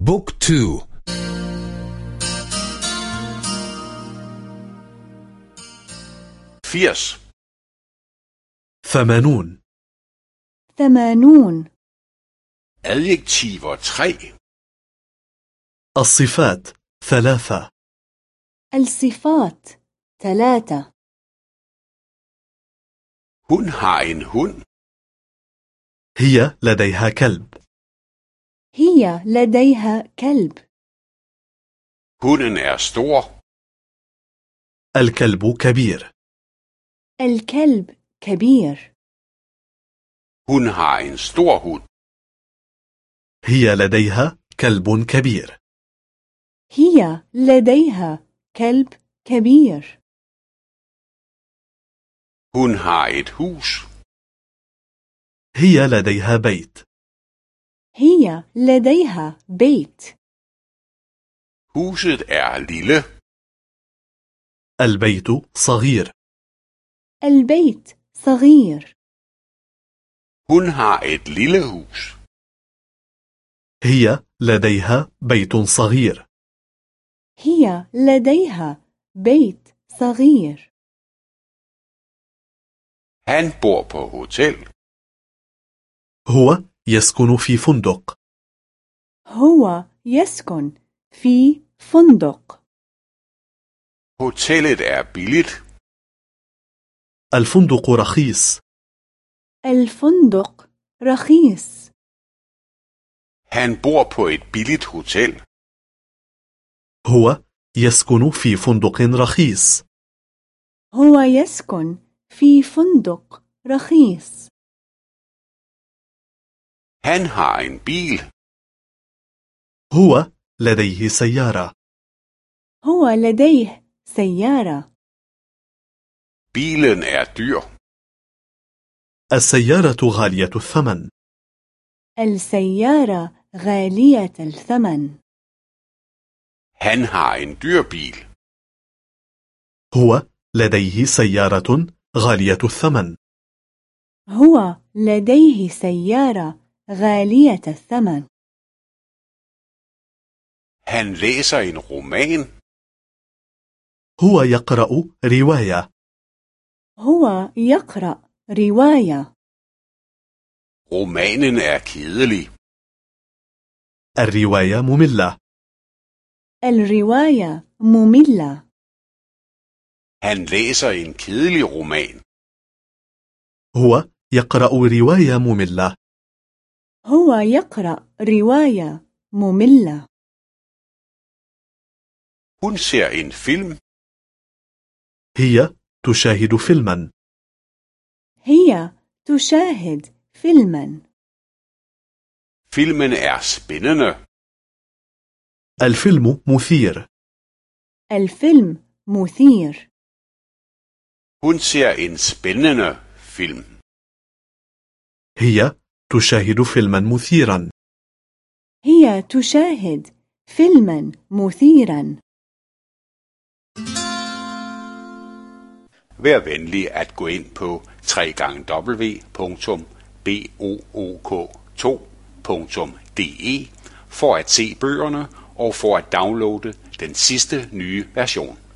book two. firs ثمانون. ثمانون. adjektiver 3 الصفات ثلاثة. الصفات ثلاثة. Hun har en hund. هي لديها كلب. هي لديها كلب Hunden er stor. الكلب كبير الكلب كبير Hun har en stor hund. هي لديها كلب كبير هي لديها كلب كبير Hun har et hus. هي لديها بيت هي لديها بيت Huset er lille. البيت صغير البيت صغير Hun har et lille hus. هي لديها بيت صغير هي لديها بيت صغير Han bor på hotel. هو يسكن في فندق. هو يسكن في فندق. Hotellet er billigt. الفندق رخيص. الفندق رخيص. Han bor på et billigt hotel. هو يسكن في فندق رخيص. هو يسكن في فندق رخيص. Han har en bil. هو لديه سيارة هو لديه سيارة Bilen er dyr. السيارة غالية الثمن السيارة غالية الثمن Han har en dyr bil. هو لديه سيارة غالية الثمن هو لديه سيارة غالية الثمن Han læser en roman. هو يقرأ رواية هو يقرأ رواية Romanen er kedelig. الرواية مملة الرواية مملة Han læser en kedelig roman. هو يقرأ رواية مملة هو يقرأ رواية مملة Hun ser en film. هي تشاهد فيلما هي تشاهد فيلما Filmen er spændende. الفيلم مثير الفيلم مثير Hun ser en spændende film. هي تشاهد فيلما مثيرا هي تشاهد فيلما مثيرا Vær venlig at gå ind på www.book2.de for at se bøgerne og for at downloade den sidste nye version.